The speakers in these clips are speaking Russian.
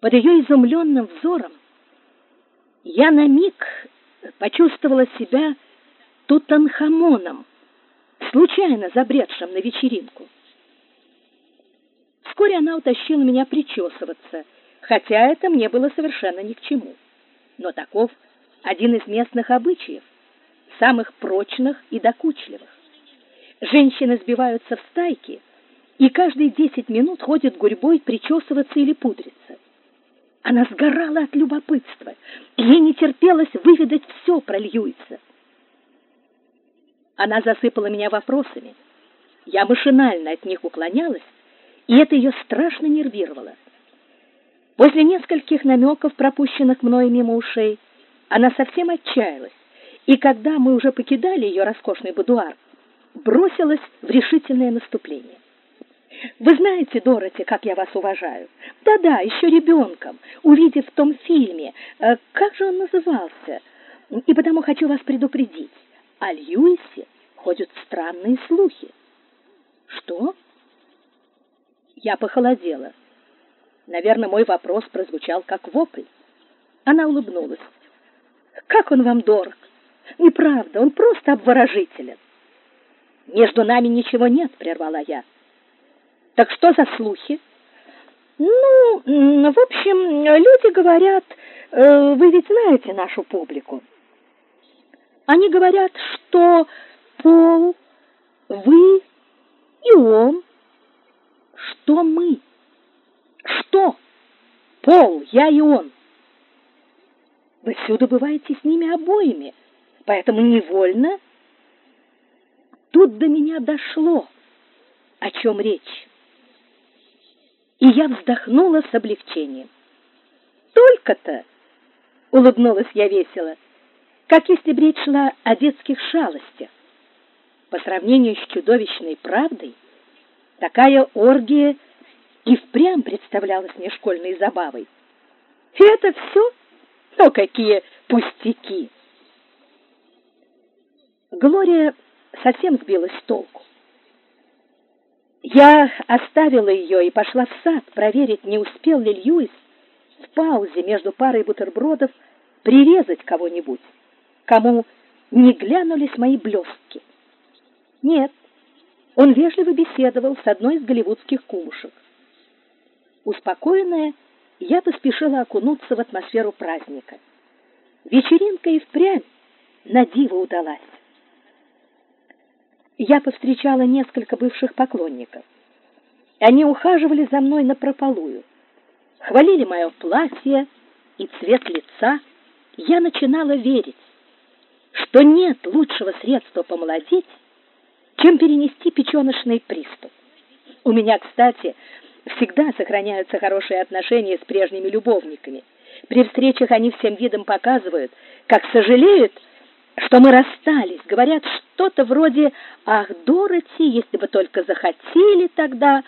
Под ее изумленным взором я на миг почувствовала себя Тутанхамоном, случайно забредшим на вечеринку. Вскоре она утащила меня причесываться, хотя это мне было совершенно ни к чему. Но таков один из местных обычаев, самых прочных и докучливых. Женщины сбиваются в стайки и каждые десять минут ходят гурьбой причесываться или пудриться. Она сгорала от любопытства, ей не терпелось выведать все про Льюиса. Она засыпала меня вопросами. Я машинально от них уклонялась, и это ее страшно нервировало. После нескольких намеков, пропущенных мной мимо ушей, она совсем отчаялась, и когда мы уже покидали ее роскошный будуар, бросилась в решительное наступление. Вы знаете, Дороти, как я вас уважаю. Да-да, еще ребенком, увидев в том фильме, э, как же он назывался. И потому хочу вас предупредить. О Льюисе ходят странные слухи. Что? Я похолодела. Наверное, мой вопрос прозвучал как вопль. Она улыбнулась. Как он вам дорог? Неправда, он просто обворожителен. Между нами ничего нет, прервала я. Так что за слухи? Ну, в общем, люди говорят, э, вы ведь знаете нашу публику. Они говорят, что Пол, вы и он. Что мы? Что? Пол, я и он. Вы всюду бываете с ними обоими, поэтому невольно. Тут до меня дошло, о чем речь и я вздохнула с облегчением. Только-то, улыбнулась я весело, как если бы речь шла о детских шалостях. По сравнению с чудовищной правдой, такая оргия и впрямь представлялась мне школьной забавой. И это все? Ну, какие пустяки! Глория совсем сбилась с толку. Я оставила ее и пошла в сад проверить, не успел ли Льюис в паузе между парой бутербродов прирезать кого-нибудь, кому не глянулись мои блестки. Нет, он вежливо беседовал с одной из голливудских кумушек. Успокоенная, я поспешила окунуться в атмосферу праздника. Вечеринка и впрямь на диво удалась я повстречала несколько бывших поклонников. Они ухаживали за мной напропалую, хвалили мое платье и цвет лица. Я начинала верить, что нет лучшего средства помолодеть, чем перенести печеночный приступ. У меня, кстати, всегда сохраняются хорошие отношения с прежними любовниками. При встречах они всем видом показывают, как сожалеют что мы расстались, говорят что-то вроде «Ах, Дороти, если бы только захотели тогда»,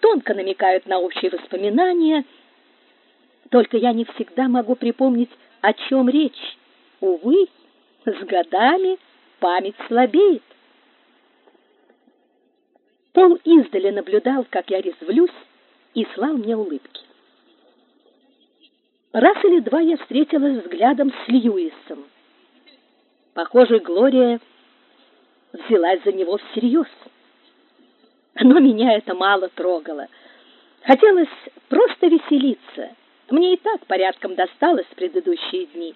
тонко намекают на общие воспоминания. Только я не всегда могу припомнить, о чем речь. Увы, с годами память слабеет. Пол издали наблюдал, как я резвлюсь, и слал мне улыбки. Раз или два я встретилась взглядом с Льюисом. Похоже, Глория взялась за него всерьез. Но меня это мало трогало. Хотелось просто веселиться. Мне и так порядком досталось в предыдущие дни.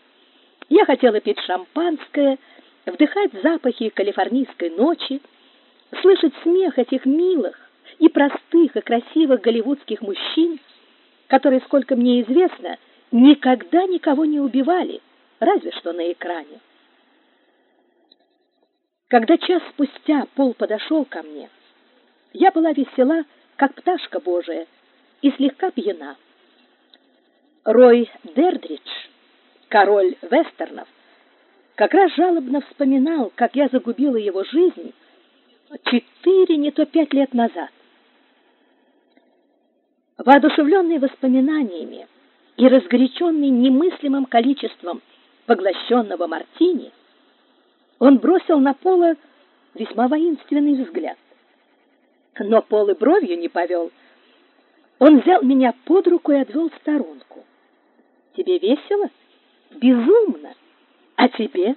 Я хотела пить шампанское, вдыхать запахи калифорнийской ночи, слышать смех этих милых и простых и красивых голливудских мужчин, которые, сколько мне известно, никогда никого не убивали, разве что на экране. Когда час спустя Пол подошел ко мне, я была весела, как пташка Божия, и слегка пьяна. Рой Дердридж, король вестернов, как раз жалобно вспоминал, как я загубила его жизнь четыре, не то пять лет назад. Воодушевленный воспоминаниями и разгоряченный немыслимым количеством поглощенного мартини, он бросил на Пола весьма воинственный взгляд. Но Пол и бровью не повел. Он взял меня под руку и отвел в сторонку. Тебе весело? Безумно. А тебе?